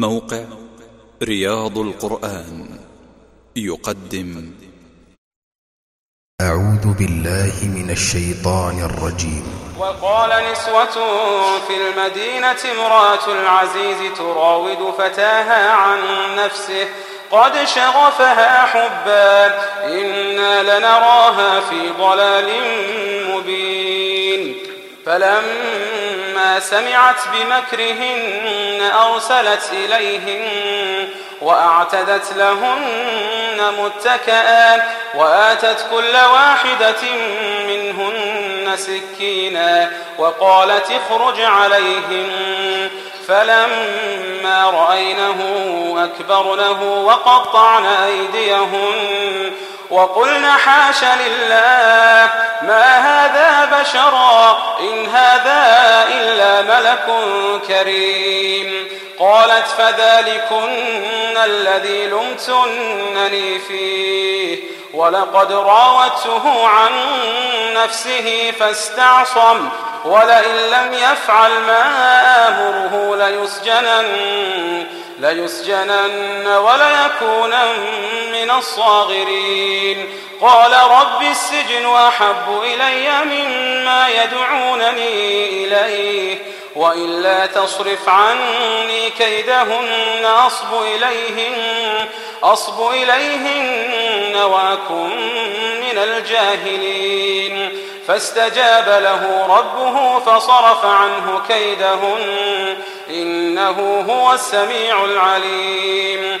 موقع رياض القرآن يقدم. أعوذ بالله من الشيطان الرجيم. وقال نسوة في المدينة امرأة العزيز تراود فتاها عن نفسه قد شغفها حبا إنا لنراها في ضلال مبين. فلما سمعت بمكرهن أرسلت إليهن وأعتدت لهن متكئا وآتت كل واحدة منهن سكينا وقالت اخرج عليهن فلما رأينه أكبرنه وقطعن أيديهن وقلن حاش لله ما بشرا إن هذا إلا ملك كريم. قالت فذلكن الذي لمتنني فيه. ولقد راودته عن نفسه فاستعصم ولئن لم يفعل ما آمره ليسجنن, ليسجنن وليكونن من الصاغرين. قال رب السجن أحب إلي مما يدعونني إليه وإلا تصرف عني كيدهن أصب إليهن أصب إليهن وأكن من الجاهلين. فاستجاب له ربه فصرف عنه كيدهن إنه هو السميع العليم.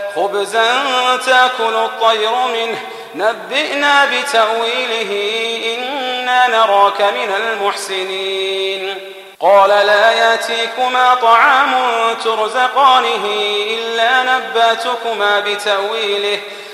خبزا تأكل الطير منه. نبئنا بتأويله إنا نراك من المحسنين. قال لا يأتيكما طعام ترزقانه إلا نباتكما بتأويله.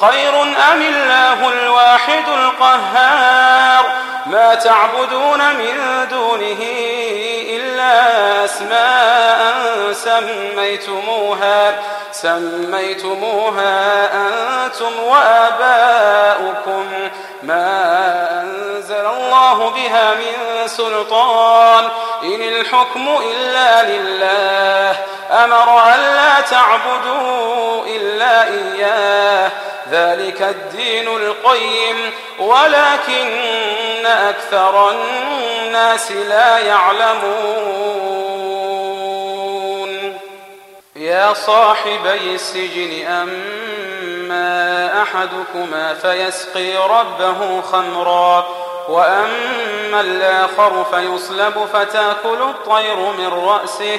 خير أم الله الواحد القهار؟ ما تعبدون من دونه إلا أسماء سميتموها سميتموها أنتم وآباؤكم. ما أنزل الله بها من سلطان إن الحكم إلا لله أمر أن تعبدوا إلا إياه. ذلك الدين القيم. ولكن أكثر الناس لا يعلمون. يا صاحبي السجن أما أحدكما فيسقي ربه خمرا. وأما الآخر فيصلب فتأكل الطير من رأسه.